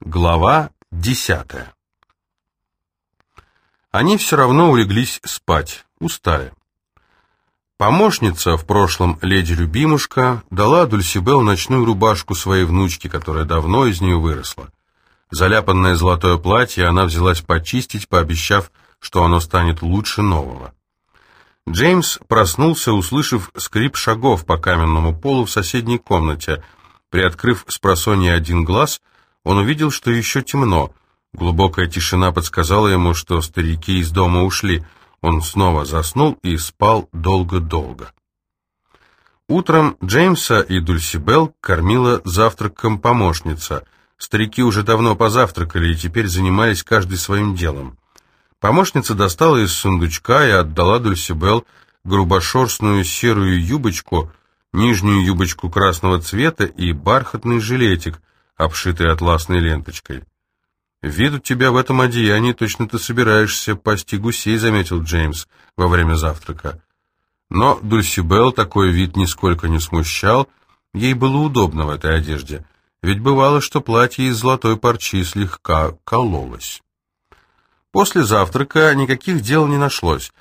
Глава десятая Они все равно улеглись спать, устали. Помощница, в прошлом леди-любимушка, дала Дульсибел ночную рубашку своей внучке, которая давно из нее выросла. Заляпанное золотое платье она взялась почистить, пообещав, что оно станет лучше нового. Джеймс проснулся, услышав скрип шагов по каменному полу в соседней комнате. Приоткрыв с просонья один глаз, он увидел, что еще темно. Глубокая тишина подсказала ему, что старики из дома ушли — он снова заснул и спал долго-долго. Утром Джеймса и Дульсибел кормила завтраком помощница. Старики уже давно позавтракали и теперь занимались каждый своим делом. Помощница достала из сундучка и отдала Дульсибел грубошерстную серую юбочку, нижнюю юбочку красного цвета и бархатный жилетик, обшитый атласной ленточкой. «Вид у тебя в этом одеянии точно ты собираешься пасти гусей», — заметил Джеймс во время завтрака. Но Дульсибел такой вид нисколько не смущал, ей было удобно в этой одежде, ведь бывало, что платье из золотой парчи слегка кололось. После завтрака никаких дел не нашлось.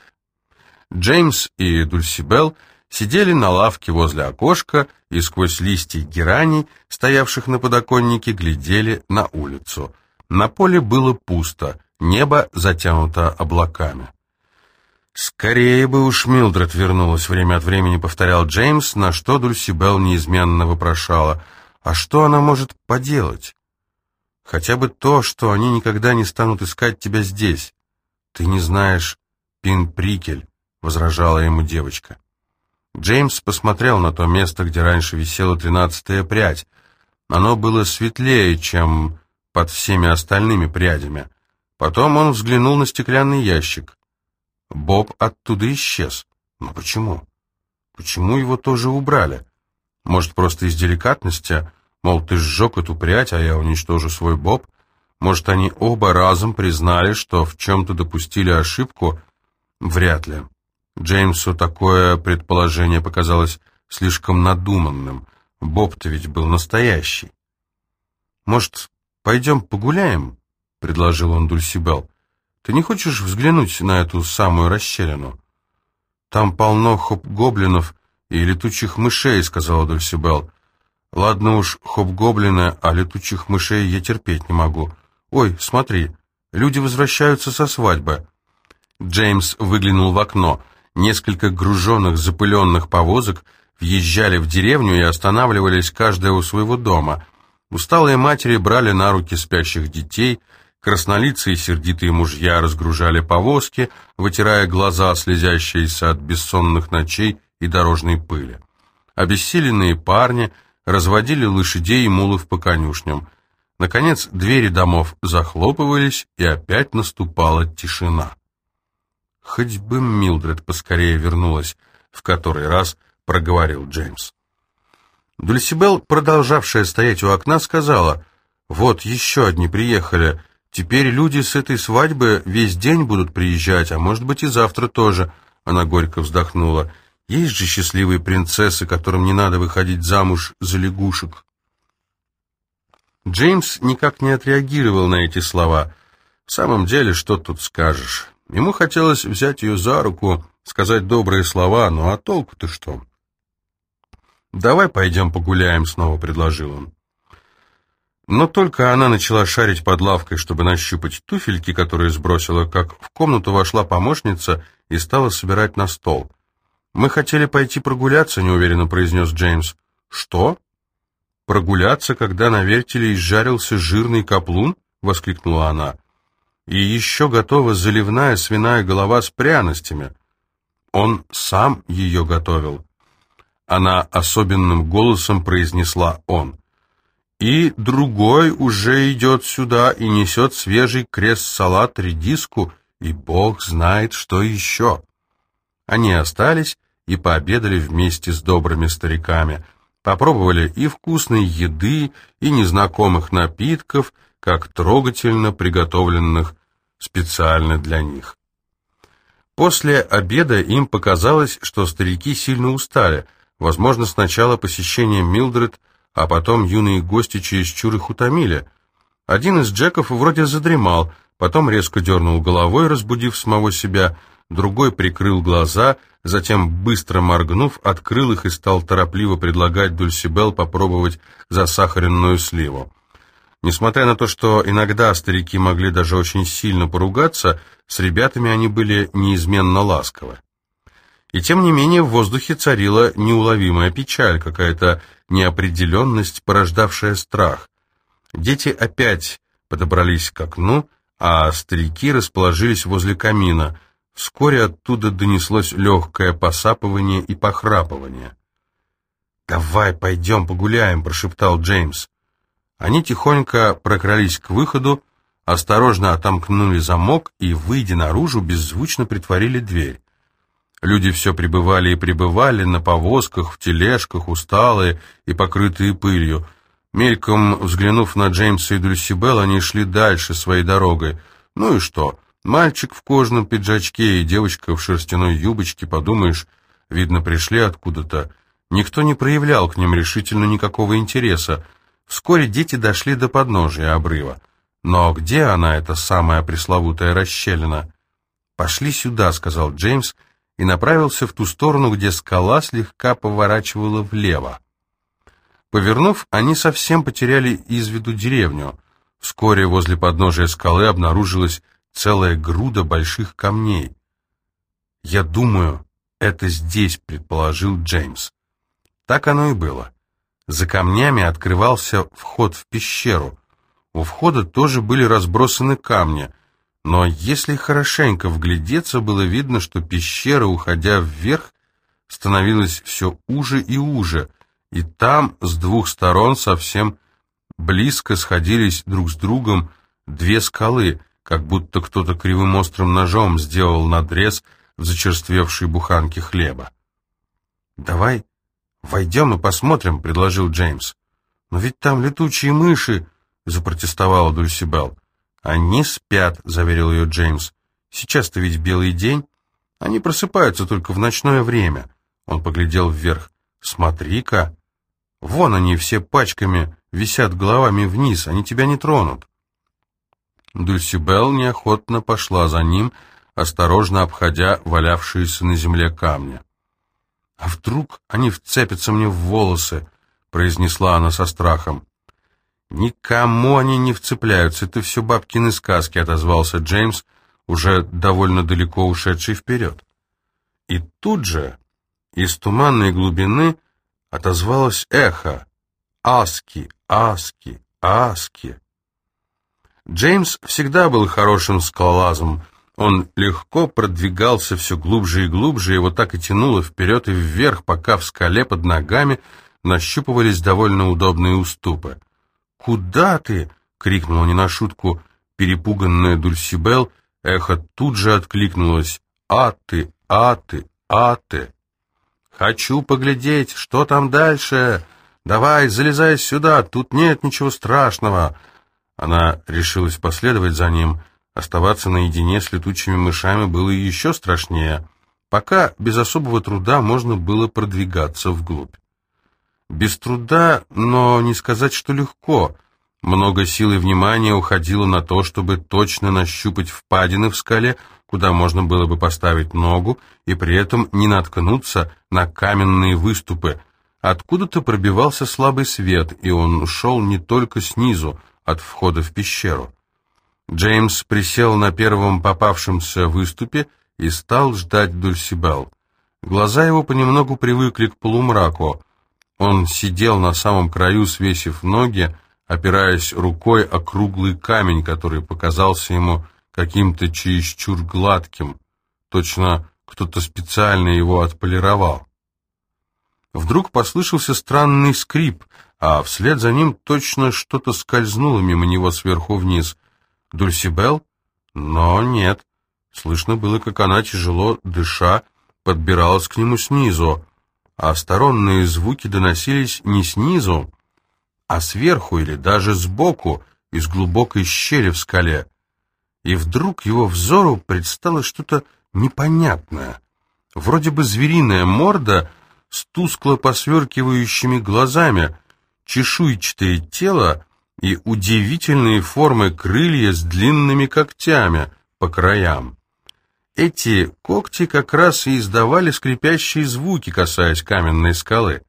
Джеймс и Дульсибел сидели на лавке возле окошка и сквозь листья герани, стоявших на подоконнике, глядели на улицу — на поле было пусто, небо затянуто облаками. «Скорее бы уж Милдред вернулась время от времени», — повторял Джеймс, на что Дульсибел неизменно вопрошала. «А что она может поделать?» «Хотя бы то, что они никогда не станут искать тебя здесь. Ты не знаешь Пин-Прикель», — возражала ему девочка. Джеймс посмотрел на то место, где раньше висела тринадцатая прядь. Оно было светлее, чем под всеми остальными прядями. Потом он взглянул на стеклянный ящик. Боб оттуда исчез. Но почему? Почему его тоже убрали? Может, просто из деликатности? Мол, ты сжег эту прядь, а я уничтожу свой Боб? Может, они оба разом признали, что в чем-то допустили ошибку? Вряд ли. Джеймсу такое предположение показалось слишком надуманным. Боб-то ведь был настоящий. Может, «Пойдем погуляем?» — предложил он Дульсибел. «Ты не хочешь взглянуть на эту самую расщелину?» «Там полно хоп-гоблинов и летучих мышей», — сказала Дульсибел. «Ладно уж, хоп-гоблины, а летучих мышей я терпеть не могу. Ой, смотри, люди возвращаются со свадьбы». Джеймс выглянул в окно. Несколько груженных, запыленных повозок въезжали в деревню и останавливались каждая у своего дома — Усталые матери брали на руки спящих детей, краснолицые сердитые мужья разгружали повозки, вытирая глаза, слезящиеся от бессонных ночей и дорожной пыли. Обессиленные парни разводили лошадей и мулов по конюшням. Наконец, двери домов захлопывались, и опять наступала тишина. «Хоть бы Милдред поскорее вернулась», — в который раз проговорил Джеймс. Дульсибел, продолжавшая стоять у окна, сказала, «Вот еще одни приехали. Теперь люди с этой свадьбы весь день будут приезжать, а может быть и завтра тоже». Она горько вздохнула. «Есть же счастливые принцессы, которым не надо выходить замуж за лягушек». Джеймс никак не отреагировал на эти слова. В самом деле, что тут скажешь? Ему хотелось взять ее за руку, сказать добрые слова, ну а толку-то что? «Давай пойдем погуляем», — снова предложил он. Но только она начала шарить под лавкой, чтобы нащупать туфельки, которые сбросила, как в комнату вошла помощница и стала собирать на стол. «Мы хотели пойти прогуляться», — неуверенно произнес Джеймс. «Что?» «Прогуляться, когда на вертеле изжарился жирный каплун?» — воскликнула она. «И еще готова заливная свиная голова с пряностями. Он сам ее готовил». Она особенным голосом произнесла он. И другой уже идет сюда и несет свежий крест-салат, редиску, и бог знает, что еще. Они остались и пообедали вместе с добрыми стариками, попробовали и вкусной еды, и незнакомых напитков, как трогательно приготовленных специально для них. После обеда им показалось, что старики сильно устали, Возможно, сначала посещение Милдред, а потом юные гости чересчур их утомили. Один из джеков вроде задремал, потом резко дернул головой, разбудив самого себя, другой прикрыл глаза, затем, быстро моргнув, открыл их и стал торопливо предлагать Дульсибел попробовать засахаренную сливу. Несмотря на то, что иногда старики могли даже очень сильно поругаться, с ребятами они были неизменно ласковы. И тем не менее в воздухе царила неуловимая печаль, какая-то неопределенность, порождавшая страх. Дети опять подобрались к окну, а старики расположились возле камина. Вскоре оттуда донеслось легкое посапывание и похрапывание. «Давай пойдем погуляем», — прошептал Джеймс. Они тихонько прокрались к выходу, осторожно отомкнули замок и, выйдя наружу, беззвучно притворили дверь. Люди все пребывали и пребывали на повозках, в тележках, усталые и покрытые пылью. Мельком взглянув на Джеймса и Дульсибел, они шли дальше своей дорогой. Ну и что? Мальчик в кожаном пиджачке и девочка в шерстяной юбочке, подумаешь, видно, пришли откуда-то. Никто не проявлял к ним решительно никакого интереса. Вскоре дети дошли до подножия обрыва. Но где она, эта самая пресловутая расщелина? «Пошли сюда», — сказал Джеймс, и направился в ту сторону, где скала слегка поворачивала влево. Повернув, они совсем потеряли из виду деревню. Вскоре возле подножия скалы обнаружилась целая груда больших камней. «Я думаю, это здесь», — предположил Джеймс. Так оно и было. За камнями открывался вход в пещеру. У входа тоже были разбросаны камни, но если хорошенько вглядеться, было видно, что пещера, уходя вверх, становилась все уже и уже, и там с двух сторон совсем близко сходились друг с другом две скалы, как будто кто-то кривым острым ножом сделал надрез в зачерствевшей буханке хлеба. «Давай «Войдем и посмотрим», — предложил Джеймс. «Но ведь там летучие мыши», — запротестовала Дульсибел. «Они спят», — заверил ее Джеймс. «Сейчас-то ведь белый день. Они просыпаются только в ночное время». Он поглядел вверх. «Смотри-ка! Вон они все пачками висят головами вниз, они тебя не тронут». Дульсибел неохотно пошла за ним, осторожно обходя валявшиеся на земле камни. «А вдруг они вцепятся мне в волосы?» — произнесла она со страхом. «Никому они не вцепляются, это все бабкины сказки», — отозвался Джеймс, уже довольно далеко ушедший вперед. И тут же из туманной глубины отозвалось эхо «Аски, Аски, Аски». Джеймс всегда был хорошим скалолазом, он легко продвигался все глубже и глубже, его так и тянуло вперед и вверх, пока в скале под ногами нащупывались довольно удобные уступы. «Куда ты?» — крикнула не на шутку перепуганная Дульсибел, эхо тут же откликнулось «А ты, а ты, а ты!» «Хочу поглядеть, что там дальше! Давай, залезай сюда, тут нет ничего страшного!» Она решилась последовать за ним — Оставаться наедине с летучими мышами было еще страшнее. Пока без особого труда можно было продвигаться вглубь. Без труда, но не сказать, что легко. Много сил и внимания уходило на то, чтобы точно нащупать впадины в скале, куда можно было бы поставить ногу, и при этом не наткнуться на каменные выступы. Откуда-то пробивался слабый свет, и он шел не только снизу, от входа в пещеру. Джеймс присел на первом попавшемся выступе и стал ждать Дульсибел. Глаза его понемногу привыкли к полумраку. Он сидел на самом краю, свесив ноги, опираясь рукой о круглый камень, который показался ему каким-то чересчур гладким. Точно кто-то специально его отполировал. Вдруг послышался странный скрип, а вслед за ним точно что-то скользнуло мимо него сверху вниз. Дульсибел? Но нет. Слышно было, как она, тяжело дыша, подбиралась к нему снизу, а сторонние звуки доносились не снизу, а сверху или даже сбоку, из глубокой щели в скале. И вдруг его взору предстало что-то непонятное. Вроде бы звериная морда с тускло посверкивающими глазами, чешуйчатое тело, и удивительные формы крылья с длинными когтями по краям. Эти когти как раз и издавали скрипящие звуки, касаясь каменной скалы.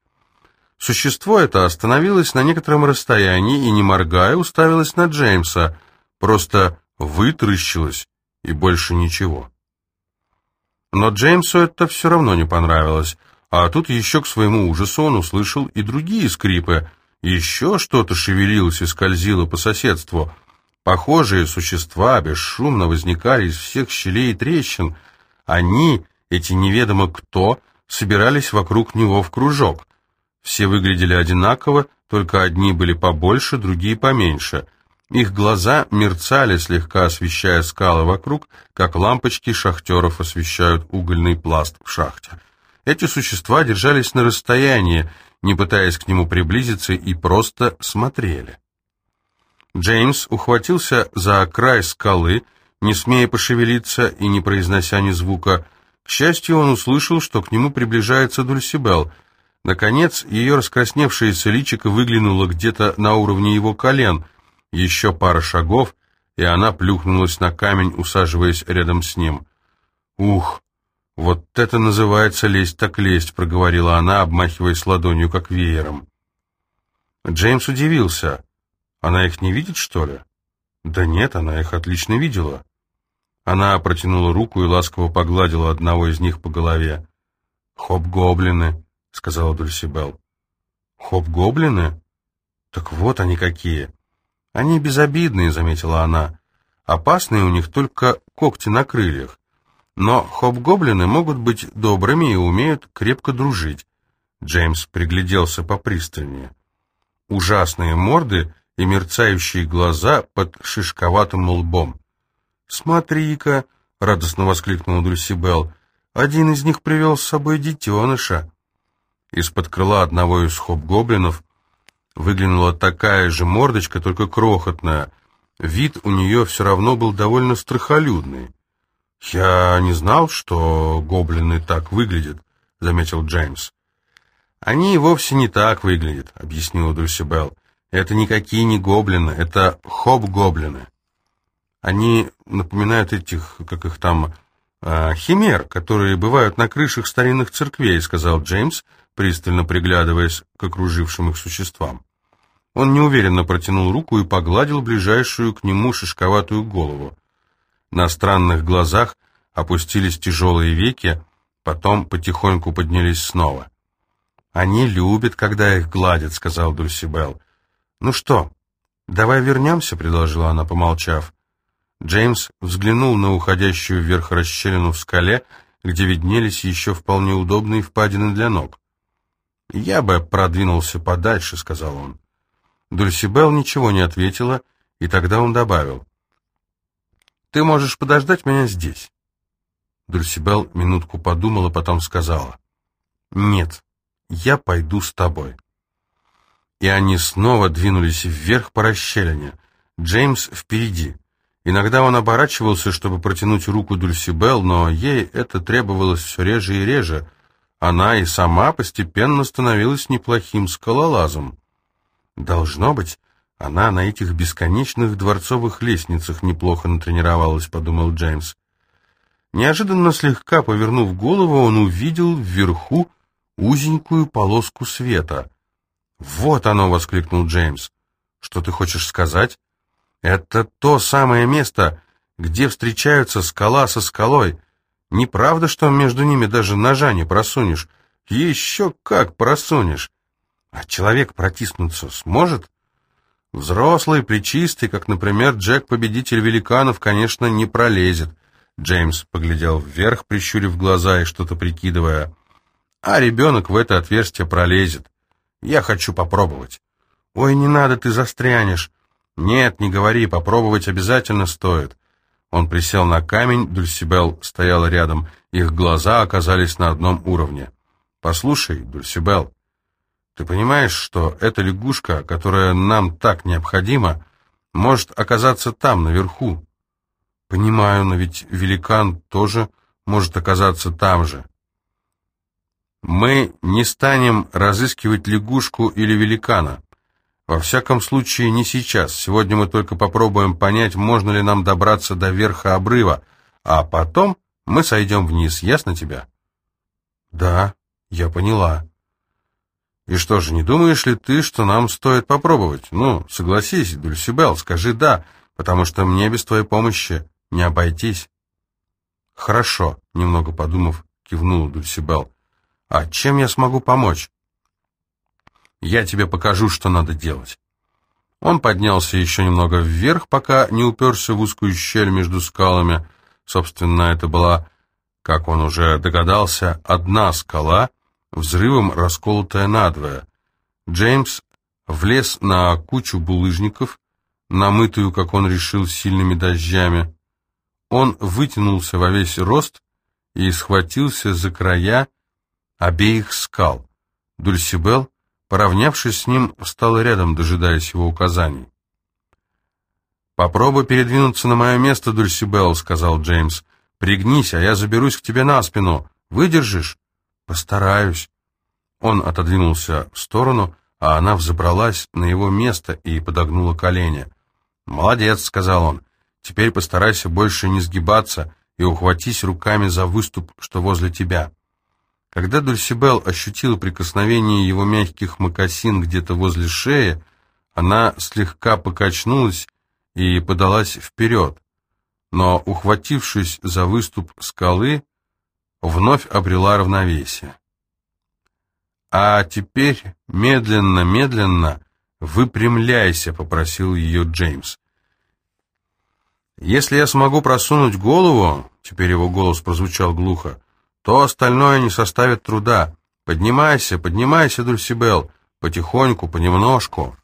Существо это остановилось на некотором расстоянии и, не моргая, уставилось на Джеймса, просто вытаращилось и больше ничего. Но Джеймсу это все равно не понравилось, а тут еще к своему ужасу он услышал и другие скрипы, еще что-то шевелилось и скользило по соседству. Похожие существа бесшумно возникали из всех щелей и трещин. Они, эти неведомо кто, собирались вокруг него в кружок. Все выглядели одинаково, только одни были побольше, другие поменьше. Их глаза мерцали, слегка освещая скалы вокруг, как лампочки шахтеров освещают угольный пласт в шахте. Эти существа держались на расстоянии, не пытаясь к нему приблизиться, и просто смотрели. Джеймс ухватился за край скалы, не смея пошевелиться и не произнося ни звука. К счастью, он услышал, что к нему приближается Дульсибел — Наконец, ее раскрасневшееся личико выглянуло где-то на уровне его колен. Еще пара шагов, и она плюхнулась на камень, усаживаясь рядом с ним. «Ух, вот это называется лезть так лезть», — проговорила она, обмахиваясь ладонью, как веером. Джеймс удивился. «Она их не видит, что ли?» «Да нет, она их отлично видела». Она протянула руку и ласково погладила одного из них по голове. «Хоп-гоблины», — сказала Дульсибел. «Хоп-гоблины? Так вот они какие!» «Они безобидные», — заметила она. «Опасные у них только когти на крыльях. Но хоп-гоблины могут быть добрыми и умеют крепко дружить». Джеймс пригляделся попристальнее. Ужасные морды и мерцающие глаза под шишковатым лбом. «Смотри-ка!» — радостно воскликнула Дульсибел. «Один из них привел с собой детеныша». Из-под крыла одного из хоп-гоблинов выглянула такая же мордочка, только крохотная. Вид у нее все равно был довольно страхолюдный. «Я не знал, что гоблины так выглядят», — заметил Джеймс. «Они вовсе не так выглядят», — объяснила Дульсибел. «Это никакие не гоблины, это хоп-гоблины. Они напоминают этих, как их там, э, химер, которые бывают на крышах старинных церквей», — сказал Джеймс, пристально приглядываясь к окружившим их существам. Он неуверенно протянул руку и погладил ближайшую к нему шишковатую голову. На странных глазах опустились тяжелые веки, потом потихоньку поднялись снова. «Они любят, когда их гладят», — сказал Дульсибел. «Ну что, давай вернемся», — предложила она, помолчав. Джеймс взглянул на уходящую вверх расщелину в скале, где виднелись еще вполне удобные впадины для ног. «Я бы продвинулся подальше», — сказал он. Дульсибел ничего не ответила, и тогда он добавил. «Ты можешь подождать меня здесь». Дульсибел минутку подумала, потом сказала. «Нет, я пойду с тобой». И они снова двинулись вверх по расщелине. Джеймс впереди. Иногда он оборачивался, чтобы протянуть руку Дульсибел, но ей это требовалось все реже и реже, она и сама постепенно становилась неплохим скалолазом. Должно быть, она на этих бесконечных дворцовых лестницах неплохо натренировалась, подумал Джеймс. Неожиданно слегка повернув голову, он увидел вверху узенькую полоску света. «Вот оно!» — воскликнул Джеймс. «Что ты хочешь сказать?» «Это то самое место, где встречаются скала со скалой. Неправда, что между ними даже ножа не просунешь? Еще как просунешь. А человек протиснуться сможет? Взрослый, причистый, как, например, Джек-победитель великанов, конечно, не пролезет. Джеймс поглядел вверх, прищурив глаза и что-то прикидывая. А ребенок в это отверстие пролезет. Я хочу попробовать. Ой, не надо, ты застрянешь. Нет, не говори, попробовать обязательно стоит. Он присел на камень, Дульсибел стояла рядом, их глаза оказались на одном уровне. «Послушай, Дульсибел, ты понимаешь, что эта лягушка, которая нам так необходима, может оказаться там, наверху?» «Понимаю, но ведь великан тоже может оказаться там же». «Мы не станем разыскивать лягушку или великана. Во всяком случае, не сейчас. Сегодня мы только попробуем понять, можно ли нам добраться до верха обрыва, а потом мы сойдем вниз. Ясно тебе? Да, я поняла. И что же, не думаешь ли ты, что нам стоит попробовать? Ну, согласись, Дульсибел, скажи «да», потому что мне без твоей помощи не обойтись. Хорошо, немного подумав, кивнул Дульсибел. А чем я смогу помочь? Я тебе покажу, что надо делать. Он поднялся еще немного вверх, пока не уперся в узкую щель между скалами. Собственно, это была, как он уже догадался, одна скала, взрывом расколотая надвое. Джеймс влез на кучу булыжников, намытую, как он решил, сильными дождями. Он вытянулся во весь рост и схватился за края обеих скал. Дульсибел Поравнявшись с ним, встала рядом, дожидаясь его указаний. «Попробуй передвинуться на мое место, Дульсибелл», — сказал Джеймс. «Пригнись, а я заберусь к тебе на спину. Выдержишь?» «Постараюсь». Он отодвинулся в сторону, а она взобралась на его место и подогнула колени. «Молодец», — сказал он. «Теперь постарайся больше не сгибаться и ухватись руками за выступ, что возле тебя». Когда Дульсибел ощутила прикосновение его мягких мокасин где-то возле шеи, она слегка покачнулась и подалась вперед, но, ухватившись за выступ скалы, вновь обрела равновесие. «А теперь медленно-медленно выпрямляйся», — попросил ее Джеймс. «Если я смогу просунуть голову», — теперь его голос прозвучал глухо, то остальное не составит труда. Поднимайся, поднимайся, Дульсибел, потихоньку, понемножку.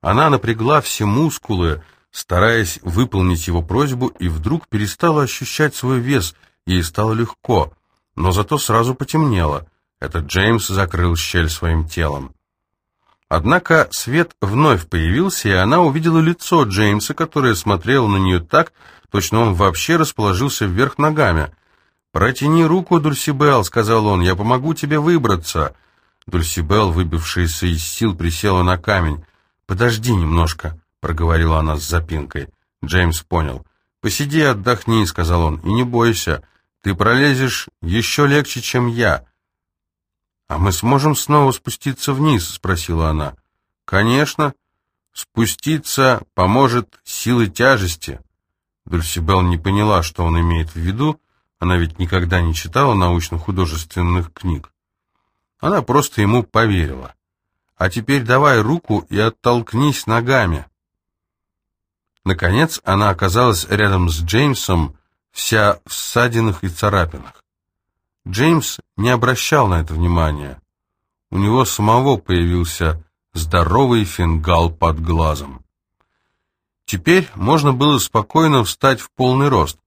Она напрягла все мускулы, стараясь выполнить его просьбу, и вдруг перестала ощущать свой вес, ей стало легко, но зато сразу потемнело. Этот Джеймс закрыл щель своим телом. Однако свет вновь появился, и она увидела лицо Джеймса, которое смотрело на нее так, точно он вообще расположился вверх ногами. «Протяни руку, Дульсибел», — сказал он, — «я помогу тебе выбраться». Дульсибел, выбившаяся из сил, присела на камень. «Подожди немножко», — проговорила она с запинкой. Джеймс понял. «Посиди, отдохни», — сказал он, — «и не бойся. Ты пролезешь еще легче, чем я». «А мы сможем снова спуститься вниз?» — спросила она. «Конечно. Спуститься поможет силы тяжести». Дульсибел не поняла, что он имеет в виду, она ведь никогда не читала научно-художественных книг. Она просто ему поверила. А теперь давай руку и оттолкнись ногами. Наконец она оказалась рядом с Джеймсом, вся в ссадинах и царапинах. Джеймс не обращал на это внимания. У него самого появился здоровый фингал под глазом. Теперь можно было спокойно встать в полный рост.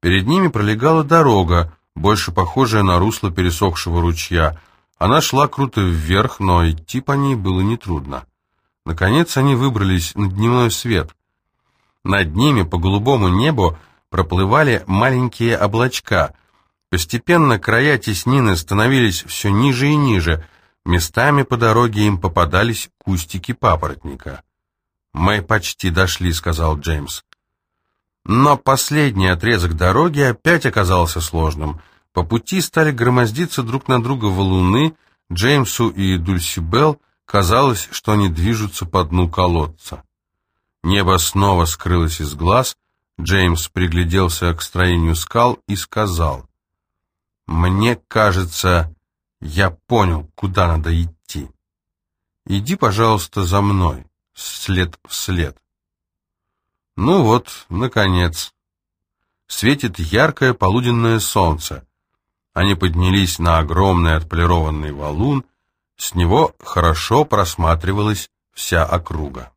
Перед ними пролегала дорога, больше похожая на русло пересохшего ручья. Она шла круто вверх, но идти по ней было нетрудно. Наконец они выбрались на дневной свет. Над ними по голубому небу проплывали маленькие облачка. Постепенно края теснины становились все ниже и ниже. Местами по дороге им попадались кустики папоротника. «Мы почти дошли», — сказал Джеймс. Но последний отрезок дороги опять оказался сложным. По пути стали громоздиться друг на друга валуны, Джеймсу и Дульсибел казалось, что они движутся по дну колодца. Небо снова скрылось из глаз, Джеймс пригляделся к строению скал и сказал, «Мне кажется, я понял, куда надо идти. Иди, пожалуйста, за мной, след в след». Ну вот, наконец. Светит яркое полуденное солнце. Они поднялись на огромный отполированный валун, с него хорошо просматривалась вся округа.